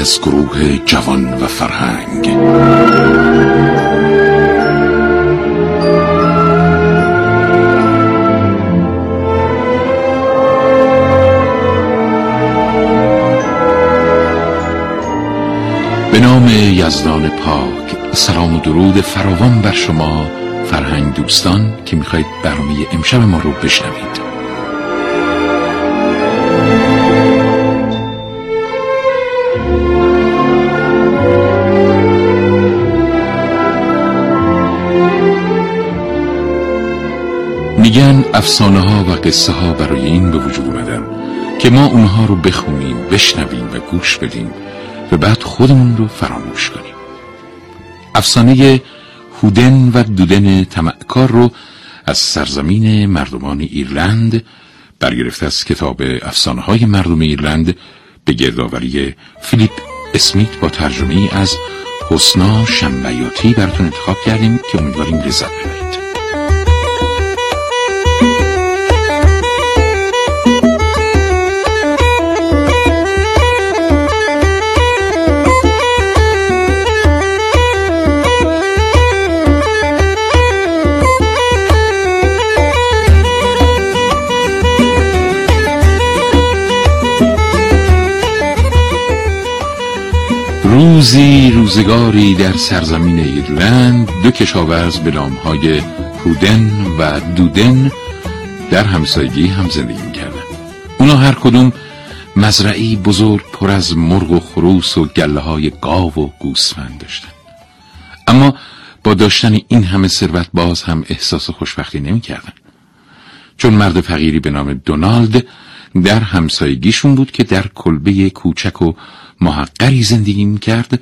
از گروه جوان و فرهنگ به نام یزدان پاک سلام و درود فراوان بر شما فرهنگ دوستان که می‌خواید برنامه امشب ما رو بشنوید میگن افسانه ها و قصه ها برای این به وجود اومدن که ما اونها رو بخونیم بشنویم و گوش بدیم و بعد خودمون رو فراموش کنیم. افسانه هودن و دودن تمعکار رو از سرزمین مردمان ایرلند برگرفته از کتاب افسانه های مردم ایرلند به گردآوری فیلیپ اسمیت با ترجمه از حسنا شنبیاتی براتون انتخاب کردیم که امیدواریم لذت ببرید. روزگاری در سرزمین ایرلند دو کشاورز به نامهای هودن و دودن در همسایگی هم زندگی می‌کردن. اونا هر کدوم مزرعی بزرگ پر از مرغ و خروس و گله های گاو و گوسفند داشتن. اما با داشتن این همه ثروت باز هم احساس خوشبختی نمی‌کردن. چون مرد فقیری به نام دونالد در همسایگیشون بود که در کلبه کوچک و محقری زندگی می کرد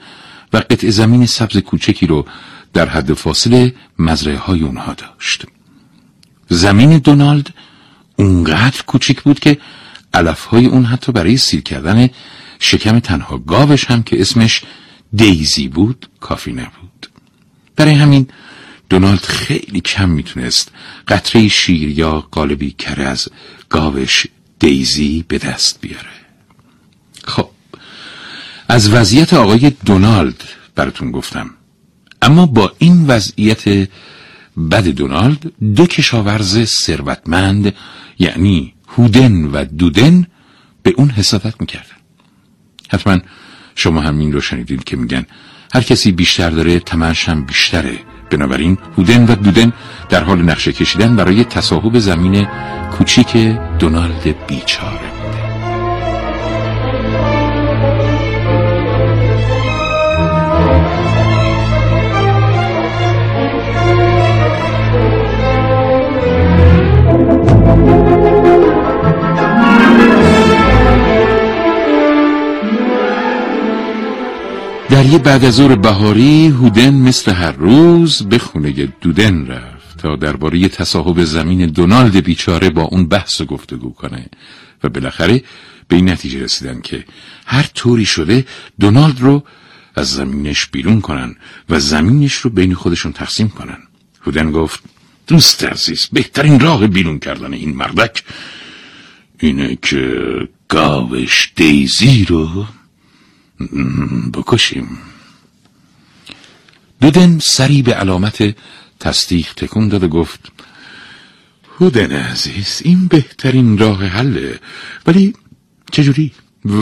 و قطع زمین سبز کوچکی رو در حد فاصله مزرعه های اونها داشت. زمین دونالد اونقدر کوچیک بود که علف های اون حتی برای سیر کردن شکم تنها گاوش هم که اسمش دیزی بود کافی نبود. برای همین دونالد خیلی کم می‌تونست قطره شیر یا قالبی کره از گاوش دیزی به دست بیاره. خب از وضعیت آقای دونالد براتون گفتم. اما با این وضعیت بد دونالد دو کشاورز ثروتمند یعنی هودن و دودن به اون حسادت می‌کردن. حتما شما هم این رو شنیدید که میگن هر کسی بیشتر داره تمنش هم بیشتره. بنابراین هودن و دودن در حال نقشه کشیدن برای تصاحب زمین کوچیک دونالد بیچاره. در یه بعد از ظهر بهاری هودن مثل هر روز به خونه دودن رفت تا درباره تصاحب زمین دونالد بیچاره با اون بحث و گفتگو کنه و بالاخره به این نتیجه رسیدن که هر طوری شده دونالد رو از زمینش بیرون کنن و زمینش رو بین خودشون تقسیم کنن. هودن گفت دوست عزیز بهترین راه بیرون کردن این مردک اینه که گاوش دیزی رو بکشیم دودن سری به علامت تصدیق تکون داد و گفت هودن عزیز این بهترین راه حله ولی چجوری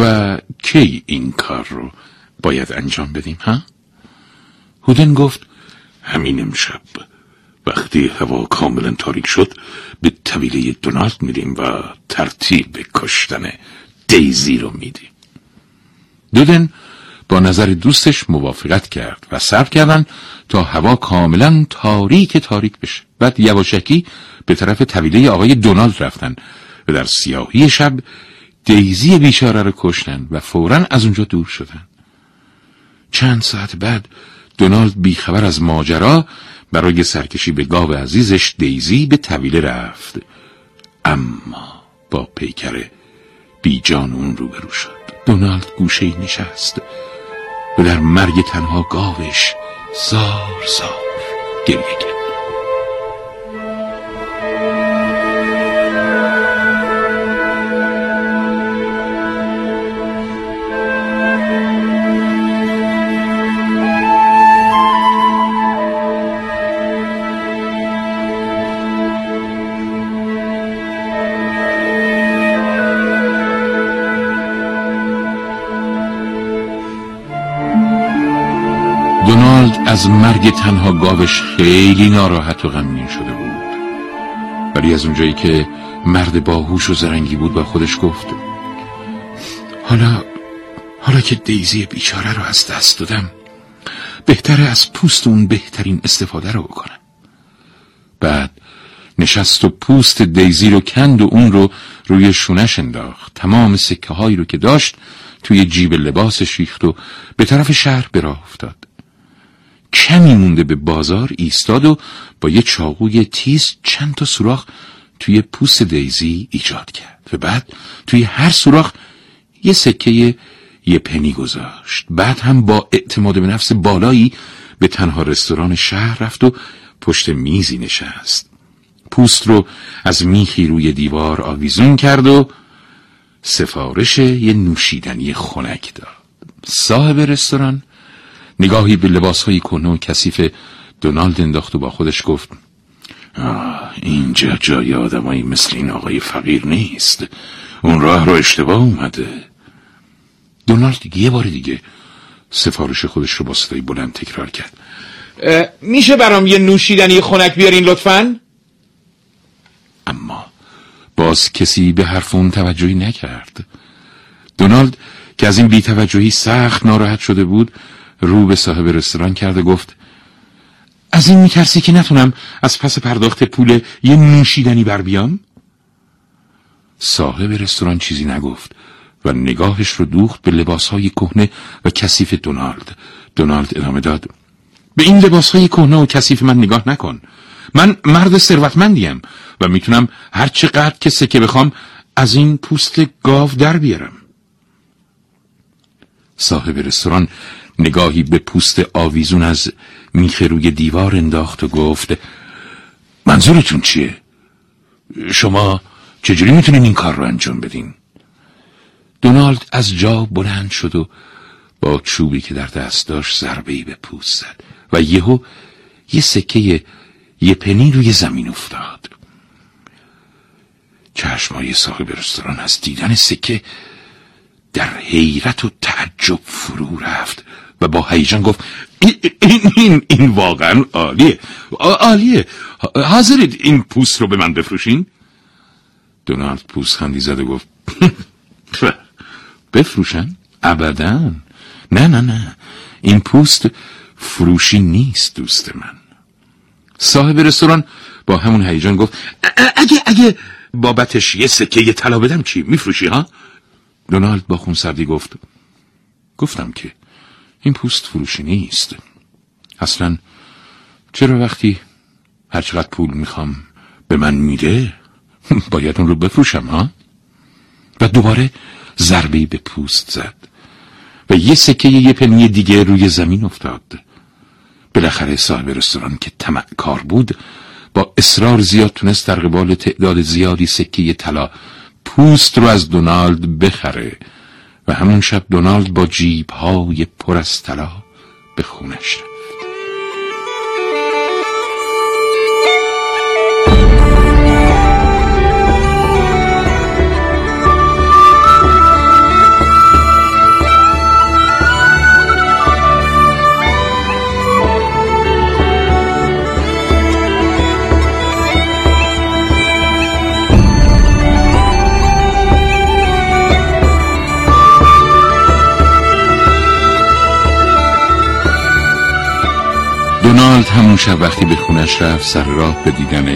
و کی این کار رو باید انجام بدیم ها؟ هودن گفت همین امشب وقتی هوا کاملا تاریک شد به طویله دونالد میریم و ترتیب کشتن دیزی رو میدیم دودن با نظر دوستش موافقت کرد و صبر کردن تا هوا کاملا تاریک تاریک بشه. بعد یواشکی به طرف طویله آقای دونالد رفتن و در سیاهی شب دیزی بیچاره رو کشتن و فورا از اونجا دور شدن. چند ساعت بعد دونالد بیخبر از ماجرا برای سرکشی به گاو عزیزش دیزی به طویله رفت. اما با پیکر بیجان اون روبرو شد. دونالد گوشه نشست و در مرگ تنها گاوش زار زار گریه از مرگ تنها گاوش خیلی ناراحت و غمگین شده بود. ولی از اونجایی که مرد باهوش و زرنگی بود با خودش گفت حالا حالا که دیزی بیچاره رو از دست دادم بهتره از پوست اون بهترین استفاده رو بکنم. بعد نشست و پوست دیزی رو کند و اون رو روی شونش انداخت. تمام سکه هایی رو که داشت توی جیب لباسش ریخت و به طرف شهر به راه افتاد. کمی مونده به بازار ایستاد و با یه چاقوی تیز چند تا سوراخ توی پوست دیزی ایجاد کرد و بعد توی هر سوراخ یه سکه یه پنی گذاشت. بعد هم با اعتماد به نفس بالایی به تنها رستوران شهر رفت و پشت میزی نشست. پوست رو از میخی روی دیوار آویزون کرد و سفارش یه نوشیدنی خنک داد. صاحب رستوران نگاهی به لباس های کنه و کثیف دونالد انداخت و با خودش گفت اینجا جای آدمایی مثل این آقای فقیر نیست. اون راه رو اشتباه اومده. دونالد یه بار دیگه سفارش خودش رو با صدای بلند تکرار کرد. میشه برام یه نوشیدنی خنک بیارین لطفا؟ اما باز کسی به حرف اون توجهی نکرد. دونالد که از این بیتوجهی سخت ناراحت شده بود رو به صاحب رستوران کرد و گفت از این میترسی که نتونم از پس پرداخت پول یه نوشیدنی بر بیام؟ صاحب رستوران چیزی نگفت و نگاهش رو دوخت به لباسهای کهنه و کثیف دونالد. دونالد ادامه داد به این لباسهای کهنه و کثیف من نگاه نکن. من مرد ثروتمندیم و می‌تونم هر چقدر که سکه بخوام از این پوست گاو در بیارم. صاحب رستوران نگاهی به پوست آویزون از میخ روی دیوار انداخت و گفت منظورتون چیه؟ شما چجوری می‌تونین این کار رو انجام بدین؟ دونالد از جا بلند شد و با چوبی که در دست داشت ضربه به پوست زد و یهو یه سکه یه پنی روی زمین افتاد چشمای صاحب رستوران از دیدن سکه در حیرت و تعجب فرو رفت و با هیجان گفت این, این, این واقعا عالیه. عالیه. حاضرید این پوست رو به من بفروشین؟ دونالد پوست خندی زد و گفت بفروشن؟ ابدا. نه نه نه. این پوست فروشی نیست دوست من. صاحب رستوران با همون هیجان گفت اگه اگه بابتش یه سکه یه طلا بدم چی؟ میفروشی ها؟ دونالد با خونسردی گفت گفتم که این پوست فروشی نیست. اصلا چرا وقتی هرچقدر پول می‌خوام به من میده باید اون رو بفروشم ها؟ و دوباره ضربه به پوست زد و یه سکه یه پنی دیگه روی زمین افتاد. بالاخره صاحب رستوران که طمع کار بود با اصرار زیاد تونست در قبال تعداد زیادی سکه طلا پوست رو از دونالد بخره. و همون شب دونالد با جیب های پر از طلا به خونش رفت. دونالد همون شب وقتی به خونش رفت سر راه به دیدن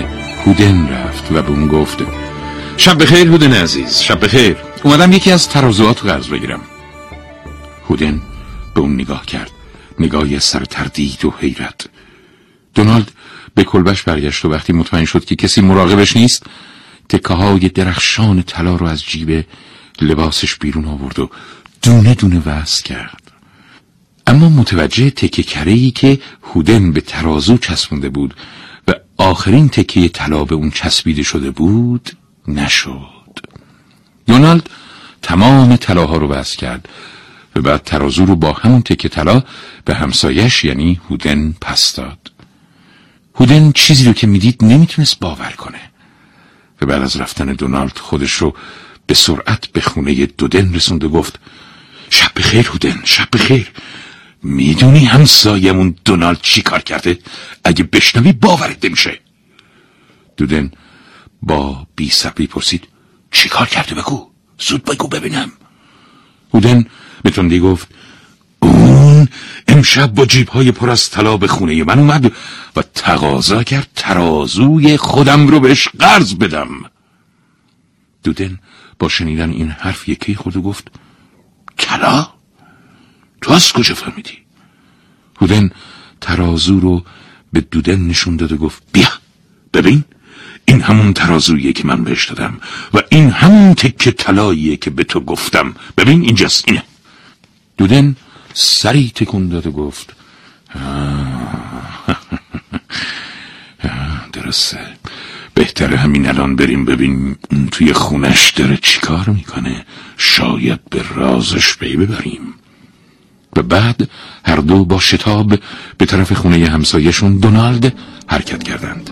هودن رفت و به اون گفت شب بخیر هودن عزیز شب بخیر. اومدم یکی از ترازوات قرض بگیرم. هودن به اون نگاه کرد نگاهی سر تردید و حیرت. دونالد به کلبش برگشت و وقتی مطمئن شد که کسی مراقبش نیست تکه های درخشان طلا رو از جیب لباسش بیرون آورد و دونه دونه وست کرد. اما متوجه تکه کره که هودن به ترازو چسبونده بود و آخرین تکه طلا به اون چسبیده شده بود نشد. دونالد تمام طلاها رو بس کرد و بعد ترازو رو با همون تکه طلا به همسایش یعنی هودن پس داد. هودن چیزی رو که می‌دید نمی‌تونست باور کنه و بعد از رفتن دونالد خودش رو به سرعت به خونه دودن رسوند و گفت شب بخیر هودن شب بخیر. می‌دونی همسایمون دونالد چی کار کرده؟ اگه بشنوی باورت نمیشه. دودن با بی صبری پرسید چی کار کرده بگو؟ زود بگو ببینم. هودن به تندی گفت اون امشب با جیب های پر از طلا به خونه من اومد و تقاضا کرد ترازوی خودم رو بهش قرض بدم. دودن با شنیدن این حرف یکی خود گفت طلا تو از کجا فهمیدی؟ هودن ترازو رو به دودن نشون داد و گفت بیا ببین این همون ترازویه که من بهش دادم و این همون تکه طلاییه که به تو گفتم. ببین اینجاست اینه. دودن سری تکون داد و گفت درسته. بهتره همین الان بریم ببین اون توی خونش داره چیکار می‌کنه. شاید به رازش پی ببریم. و بعد هر دو با شتاب به طرف خونه همسایشون دونالد حرکت کردند.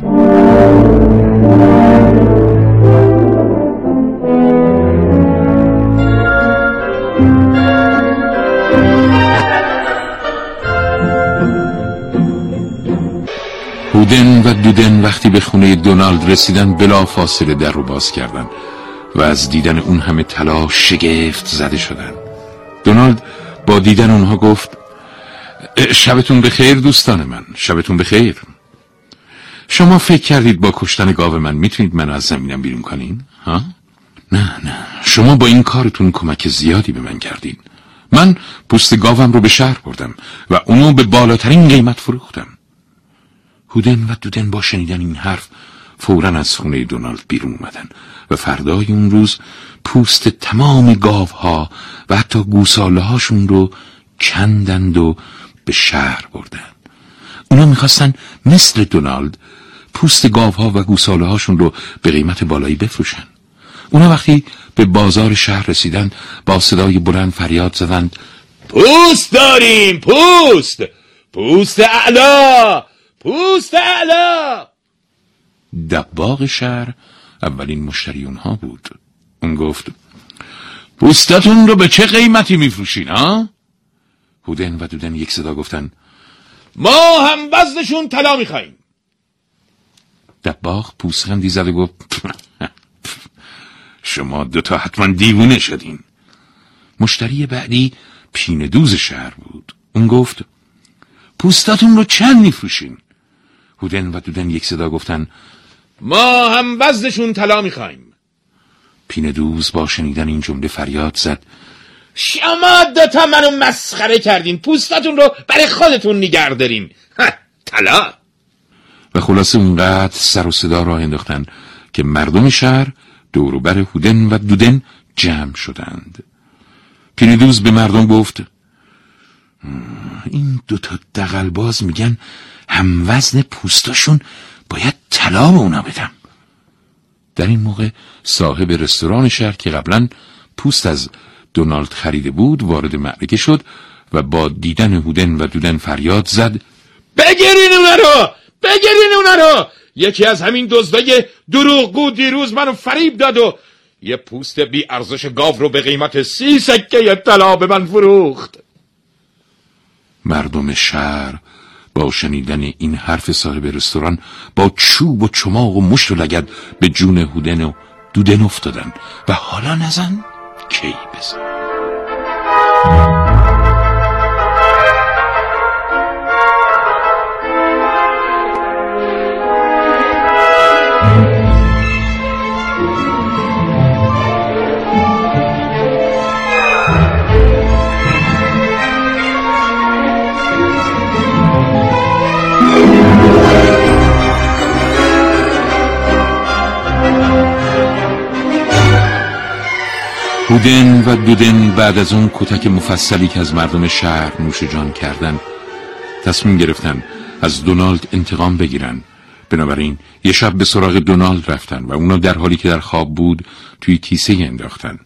هودن و دودن وقتی به خونه دونالد رسیدن بلا فاصله در رو باز کردن و از دیدن اون همه طلا شگفت زده شدن. دونالد با دیدن اونها گفت شبتون بخیر دوستان من شبتون بخیر. شما فکر کردید با کشتن گاو من می‌تونید من از زمینم بیرون کنین؟ ها؟ نه نه. شما با این کارتون کمک زیادی به من کردین. من پوست گاوم رو به شهر بردم و اونو به بالاترین قیمت فروختم. هودن و دودن با شنیدن این حرف فورا از خونه دونالد بیرون اومدن و فردای اون روز پوست تمام گاوها و حتی گوساله هاشون رو کندند و به شهر بردن. اونا می‌خواستن مثل دونالد پوست گاوها و گوساله هاشون رو به قیمت بالایی بفروشن. اونا وقتی به بازار شهر رسیدن با صدای بلند فریاد زدند پوست داریم پوست! پوست اعلا پوست اعلا دباغ شهر اولین مشتری اونها بود. اون گفت پوستتون رو به چه قیمتی میفروشین ها؟ هودن و دودن یک صدا گفتن ما هم وزنشون طلا میخواییم دباغ پوسخندی زد و گفت شما دوتا حتما دیوونه شدین. مشتری بعدی پین دوز شهر بود. اون گفت پوستتون رو چند میفروشین؟ هودن و دودن یک صدا گفتن ما هم وزنشون طلا می‌خوایم. پین دوز با شنیدن این جمله فریاد زد. شما دوتا منو مسخره کردین. پوستتون رو برای خودتون نگر دارین. طلا. و خلاصه اونقدر سر و صدا راه انداختن که مردم شهر دوروبر هودن و دودن جمع شدند. پیندوز به مردم گفت این دوتا دقلباز میگن هم وزن پوستاشون باید طلا به اونا بدم. در این موقع صاحب رستوران شهر که قبلا پوست از دونالد خریده بود وارد معرکه شد و با دیدن هودن و دودن فریاد زد بگیرین اونا رو! بگیرین اونا رو! یکی از همین دزدای دروغگو دیروز منو فریب داد و یه پوست بی ارزش گاو رو به قیمت سی سکه طلا به من فروخت. مردم شهر با شنیدن این حرف صاحب رستوران با چوب و چماق و مشت و لگد به جون هودن و دودن افتادن. و حالا نزن کی بزن؟ هودن و دودن بعد از اون کتک مفصلی که از مردم شهر نوش جان کردن تصمیم گرفتن از دونالد انتقام بگیرن. بنابراین یه شب به سراغ دونالد رفتن و اونا در حالی که در خواب بود توی کیسه انداختن.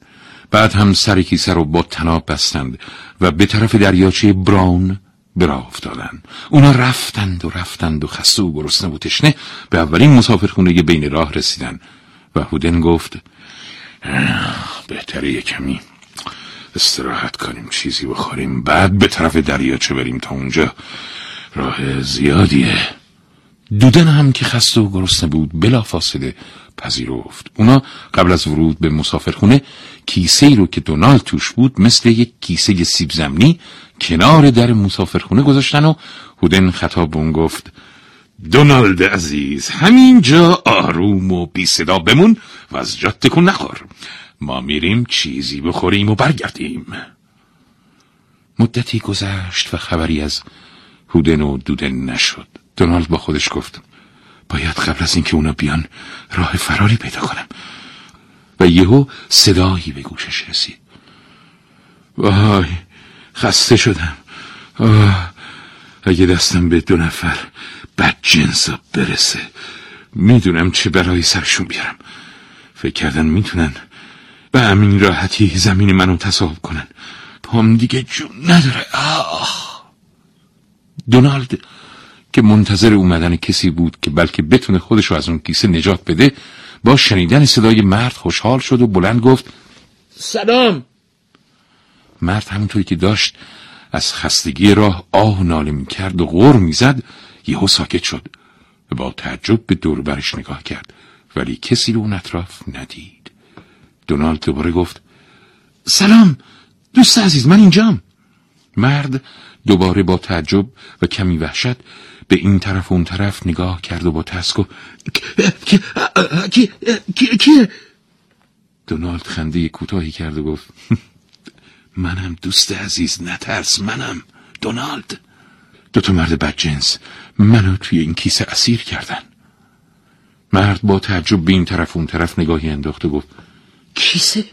بعد هم سر کیسه رو با تناب بستند و به طرف دریاچه براون به راه افتادن. اونا رفتند و رفتند و خسته و گرسنه و تشنه به اولین مسافرخونه بین راه رسیدن و هودن گفت بهتره کمی استراحت کنیم چیزی بخوریم. بعد به طرف دریاچه بریم تا اونجا؟ راه زیادیه. دودن هم که خسته و گرسنه بود بلا فاصله پذیرفت. اونا قبل از ورود به مسافرخونه کیسه رو که دونالد توش بود مثل یک کیسه سیب زمینی کنار در مسافرخونه گذاشتن و هودن خطاب اون گفت دونالد عزیز همینجا آروم و بی صدا بمون و از جات تکون نخور. ما میریم چیزی بخوریم و برگردیم. مدتی گذشت و خبری از هودن و دودن نشد. دونالد با خودش گفت باید قبل از اینکه اونا بیان راه فراری پیدا کنم. و یهو صدایی به گوشش رسید. وای خسته شدم. آه. اگه دستم به دو نفر بد جنسا برسه می‌دونم چه برای سرشون بیارم. فکر کردن می‌تونن به همین راحتی زمین منو تصاحب کنن. پام دیگه جون نداره. آه. دونالد که منتظر اومدن کسی بود که بلکه بتونه خودش رو از اون کیسه نجات بده با شنیدن صدای مرد خوشحال شد و بلند گفت سلام. مرد همونطوری که داشت از خستگی راه آه ناله می کرد و غور می‌زد یهو ساکت شد و با تعجب به دور برش نگاه کرد ولی کسی رو اون اطراف ندید. دونالد دوباره گفت سلام دوست عزیز من اینجام. مرد دوباره با تعجب و کمی وحشت به این طرف و اون طرف نگاه کرد و با تسکو کیه دونالد خنده کوتاهی کرد و گفت منم دوست عزیز نترس منم. دونالد. دوتا مرد بدجنس منو توی این کیسه اسیر کردن. مرد با تعجب به این طرف اون طرف نگاهی انداخت و گفت کیسه؟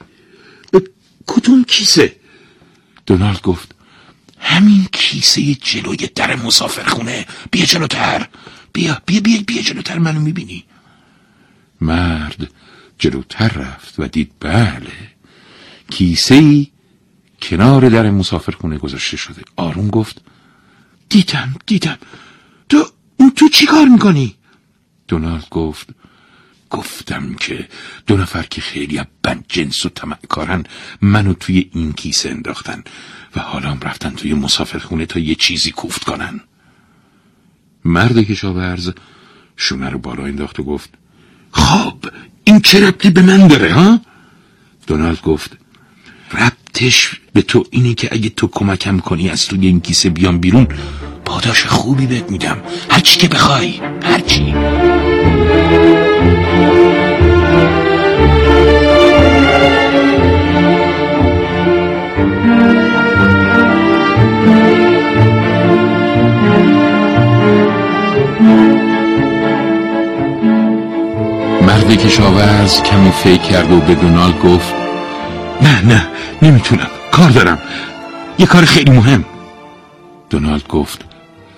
کدوم کیسه؟ دونالد گفت همین کیسه جلوی در مسافرخونه. بیا جلوتر. بیا بیا بیا بیا جلوتر منو می‌بینی. مرد جلوتر رفت و دید بله کیسه کنار در مسافرخونه گذاشته شده آروم گفت دیدم دیدم تو تو چی کار می‌کنی؟ دونالد گفت گفتم که دو نفر که خیلی جنس و کارن منو توی این کیسه انداختن و حالا هم رفتن توی مسافرخونه تا یه چیزی کوفت کنن مرد کشاورز شونه رو بالا انداخت و گفت خب این چه ربطی به من داره ها؟ دونالد گفت ربطش به تو اینه که اگه تو کمکم کنی از توی این کیسه بیام بیرون پاداش خوبی بهت میدم. هرچی که بخوای هرچی مرد کشاورز کمی فکر کرد و به دونالد گفت نه نه نمی‌تونم. کار دارم. یه کار خیلی مهم. دونالد گفت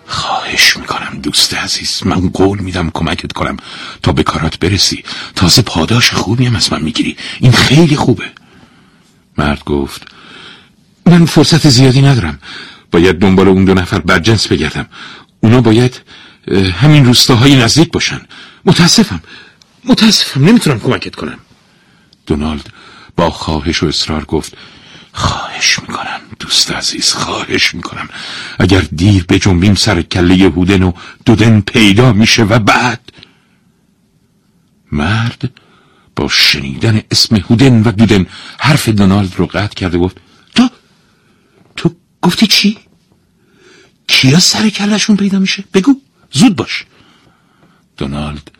خواهش می‌کنم دوست عزیز من قول میدم کمکت کنم. تا به کارات برسی. تازه پاداش خوبی هم از من می‌گیری. این خیلی خوبه. مرد گفت من فرصت زیادی ندارم. باید دنبال اون دو نفر برجنس بگردم. اونا باید همین روستاهای نزدیک باشن. متاسفم. متاسفم. نمی‌تونم کمکت کنم. دونالد خواهش و اصرار گفت خواهش می‌کنم دوست عزیز خواهش می‌کنم اگر دیر به جنبیم سر کله هودن و دودن پیدا میشه و بعد مرد با شنیدن اسم هودن و دودن حرف دونالد رو قطع کرده گفت تو تو گفتی چی؟ کیا سر کلشون پیدا میشه؟ بگو زود باش دونالد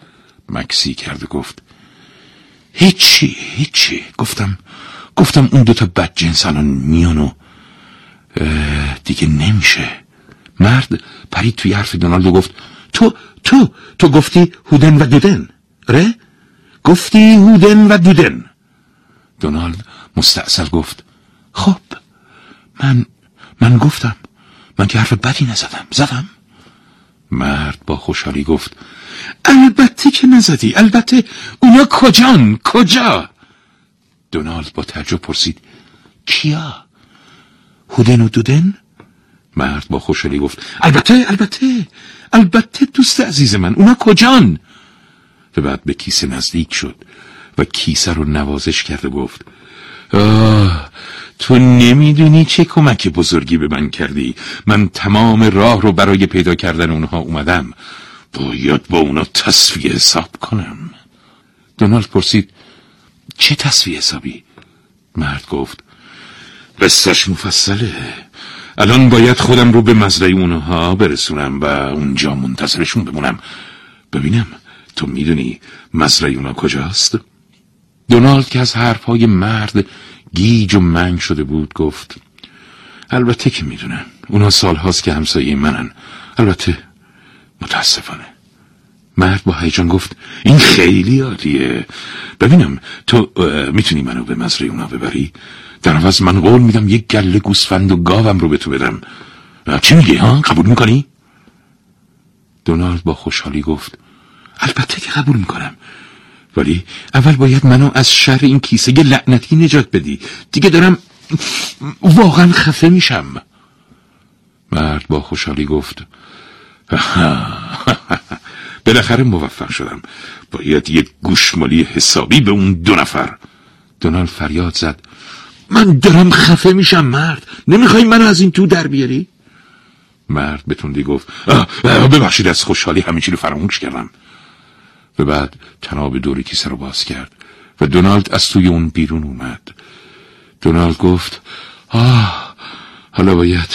مکسی کرد و گفت هیچی هیچی. گفتم گفتم اون دوتا بد جنس الان میان و دیگه نمیشه. مرد پرید توی حرف دونالد و گفت تو تو تو گفتی هودن و دودن. ره؟ گفتی هودن و دودن. دونالد مستعصل گفت خب من من گفتم من که حرف بدی نزدم. زدم. مرد با خوشحالی گفت البته که نزدی البته اونا کجان کجا؟ دونالد با تعجب پرسید کیا؟ هودن و دودن؟ مرد با خوشحالی گفت البته البته البته دوست عزیز من اونا کجان؟ و بعد به کیسه نزدیک شد و کیسه رو نوازش کرد و گفت تو نمی‌دونی چه کمک بزرگی به من کردی. من تمام راه رو برای پیدا کردن اونها اومدم. باید با اونا تصفیه حساب کنم. دونالد پرسید چه تصفیه حسابی؟ مرد گفت قصهش مفصله. الان باید خودم رو به مزرعه اونها برسونم و اونجا منتظرشون بمونم. ببینم تو می‌دونی مزرعه اونا کجاست؟ دونالد که از حرفهای مرد گیج و منگ شده بود گفت البته که می‌دونم اونا سالهاست که همسایه منن. البته متاسفانه. مرد با هیجان گفت این خیلی عالیه ببینم تو می‌تونی منو به مزرعه اونا ببری؟ در عوض من قول میدم یک گله گوسفند و گاوم رو به تو بدم. چی میگی ها؟ قبول می‌کنی؟ دونالد با خوشحالی گفت البته که قبول می‌کنم. ولی اول باید منو از شر این کیسه لعنتی نجات بدی. دیگه دارم واقعا خفه میشم. مرد با خوشحالی گفت بالاخره موفق شدم. باید یک گوشمالی حسابی به اون دو نفر. دونالد فریاد زد من دارم خفه میشم مرد. نمی‌خوای منو از این تو در بیاری؟ مرد به تندی گفت ببخشید از خوشحالی همین رو فراموش کردم. و بعد تناب دوری کیسه رو باز کرد و دونالد از توی اون بیرون اومد. دونالد گفت آه حالا باید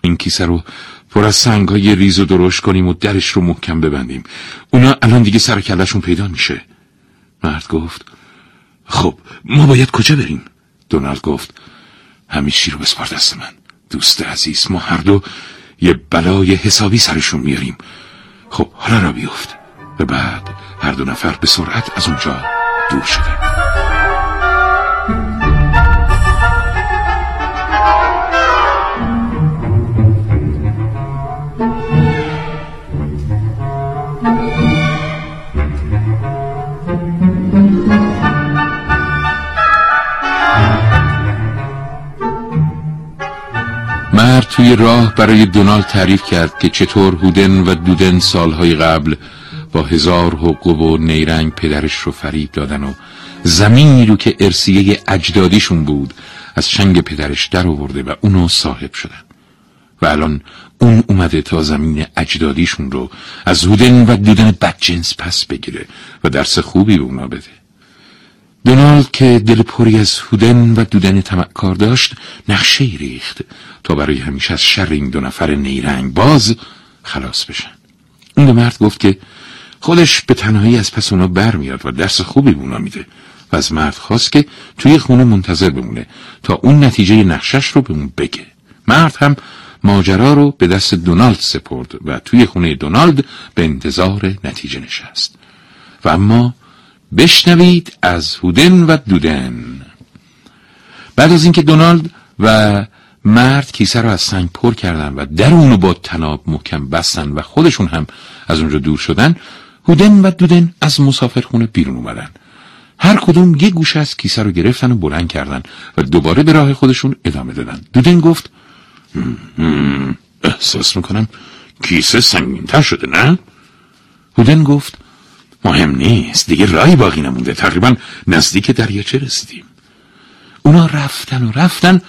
این کیسه رو پر از سنگ های ریز و کنیم و درش رو محکم ببندیم. اونا الان دیگه سر کلشون پیدا میشه. مرد گفت خب ما باید کجا بریم؟ دونالد گفت همیشی رو بسپار دست من. دوست عزیز ما هر دو یه بلای حسابی سرشون میاریم. خب حالا را بیفت. و بعد هر دو نفر به سرعت از اونجا دور شدیم مرد توی راه برای دونالد تعریف کرد که چطور هودن و دودن سالهای قبل با هزار حقوق و نیرنگ پدرش رو فریب دادن و زمینی رو که ارسیه اجدادیشون بود از شنگ پدرش در آورده و اونو صاحب شدن. و الان اون اومده تا زمین اجدادیشون رو از هودن و دودن بدجنس پس بگیره و درس خوبی به اونا بده. دونالد که دل پری از هودن و دودن تمکار داشت نقشه ریخت تا برای همیشه از شر این دو نفر نیرنگ باز خلاص بشن. اون به مرد گفت که خودش به تنهایی از پس اونا برمیاد و درس خوبی به اونا میده و از مرد خواست که توی خونه منتظر بمونه تا اون نتیجه نقشش رو به اون بگه. مرد هم ماجرا رو به دست دونالد سپرد و توی خونه دونالد به انتظار نتیجه نشست. و اما بشنوید از هودن و دودن. بعد از اینکه دونالد و مرد کیسه رو از سنگ پر کردن و در اونو با تناب محکم بستن و خودشون هم از اونجا دور شدن هودن و دودن از مسافرخونه بیرون اومدن. هر کدوم یه گوشه از کیسه رو گرفتن و بلند کردن و دوباره به راه خودشون ادامه دادن. دودن گفت احساس می‌کنم کیسه سنگینتر شده نه؟ هودن گفت مهم نیست دیگه رای باقی نمونده. تقریبا نزدیک دریاچه رسیدیم. اونا رفتن و رفتن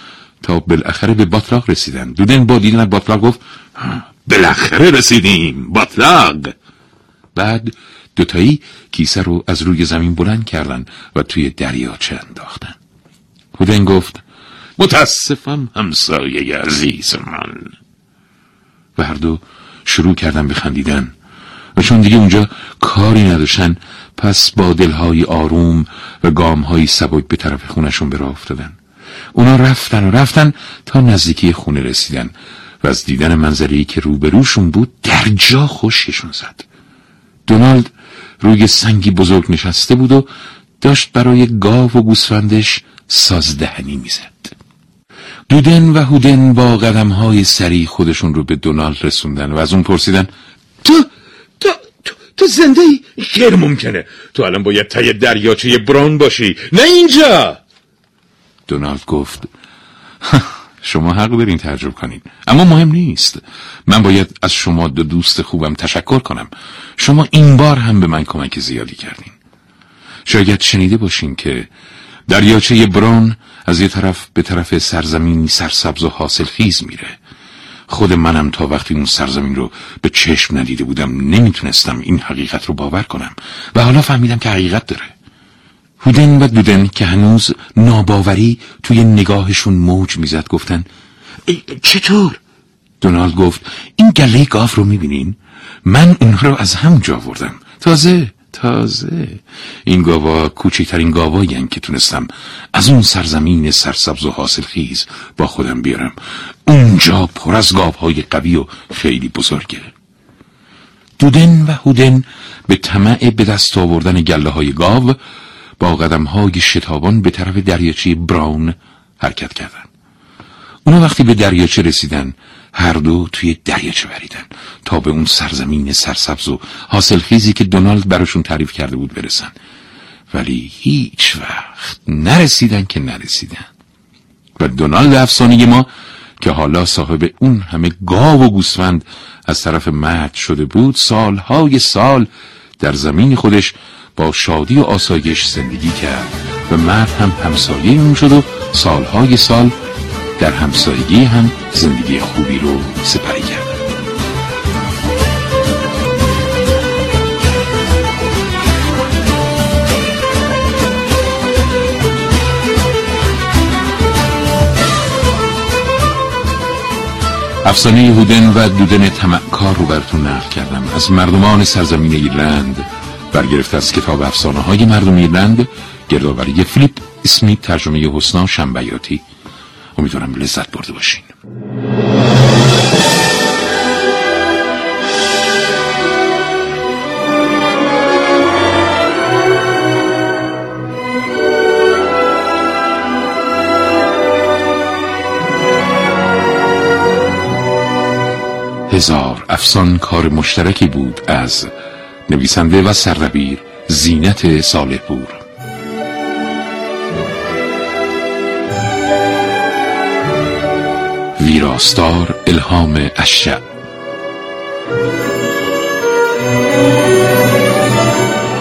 تا بالاخره به باطلاق رسیدن. دودن با دیدن باطلاق گفت بالاخره رسیدیم باطلاق بعد دوتایی کیسه رو از روی زمین بلند کردن و توی دریاچه انداختن. هودن گفت متاسفم همسایه عزیز من و هر دو شروع کردن به خندیدن. و چون دیگه اونجا کاری نداشتن پس با دلهای آروم و گامهای سبک به طرف خونشون به راه افتادن. اونا رفتن و رفتن تا نزدیکی خونه رسیدن و از دیدن منظری که روبروشون بود در جا خوششون زد. دونالد روی سنگی بزرگ نشسته بود و داشت برای گاو و گوسفندش سازدهنی می‌زد. دودن و هودن با قدم های سریع خودشون رو به دونالد رسوندن و از اون پرسیدن تو تو تو, تو زنده ای؟ غیر ممکنه. تو الان باید تای دریاچه بران باشی. نه اینجا! دونالد گفت شما حق دارین تعجب کنین. اما مهم نیست. من باید از شما دو دوست خوبم تشکر کنم. شما این بار هم به من کمک زیادی کردین. شاید شنیده باشین که دریاچه بران از یه طرف به طرف سرزمینی سرسبز و حاصل خیز میره. خود منم تا وقتی اون سرزمین رو به چشم ندیده بودم نمی‌تونستم این حقیقت رو باور کنم. و حالا فهمیدم که حقیقت داره. هودن و دودن که هنوز ناباوری توی نگاهشون موج می‌زد گفتن چطور؟ دونالد گفت این گله گاو رو می‌بینین؟ من اونها رو از همونجا آوردم تازه تازه این گاوا کوچکترین گاوایی که تونستم از اون سرزمین سرسبز و حاصل خیز با خودم بیارم اونجا پر از گاوهای قوی و خیلی بزرگه دودن و هودن به طمع به دست آوردن گله های گاو با قدم های شتابان به طرف دریاچه براون حرکت کردن. اونا وقتی به دریاچه رسیدن هر دو توی دریاچه بریدن تا به اون سرزمین سرسبز و حاصلخیزی که دونالد براشون تعریف کرده بود برسن. ولی هیچ وقت نرسیدن که نرسیدن. و دونالد افسانه ما که حالا صاحب اون همه گاو و گوسفند از طرف مرد شده بود سالهای سال در زمین خودش با شادی و آسایش زندگی کرد و مرد هم همسایه اون شد و سالهای سال در همسایگی هم زندگی خوبی رو سپری کرد. افسانه هودن و دودن تمکار رو براتون نقل کردم. از مردمان سرزمین ایرلند برگرفته از کتاب افسانه های مردم ایرلند گردآوری فلیپ اسمی ترجمه حسنا شنبیاتی امیدوارم لذت برده باشین. هزار افسان کار مشترکی بود از نویسنده و سردبیر زینت صالح ویراستار الهام اشع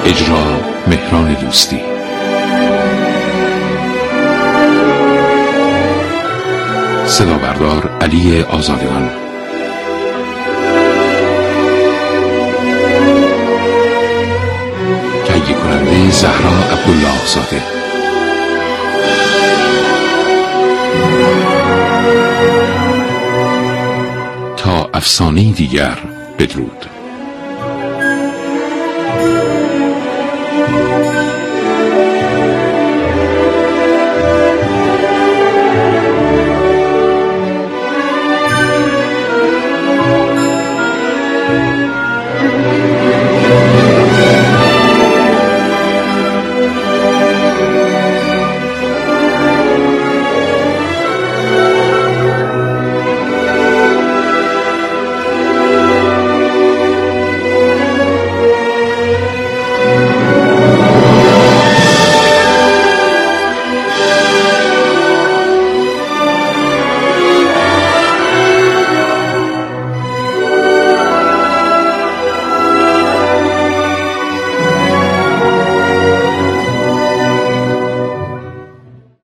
اجرا مهران دوستی. صدا بردار علی آزادگان. زهرا عبدالله زاده تا افسانه دیگر بدرود.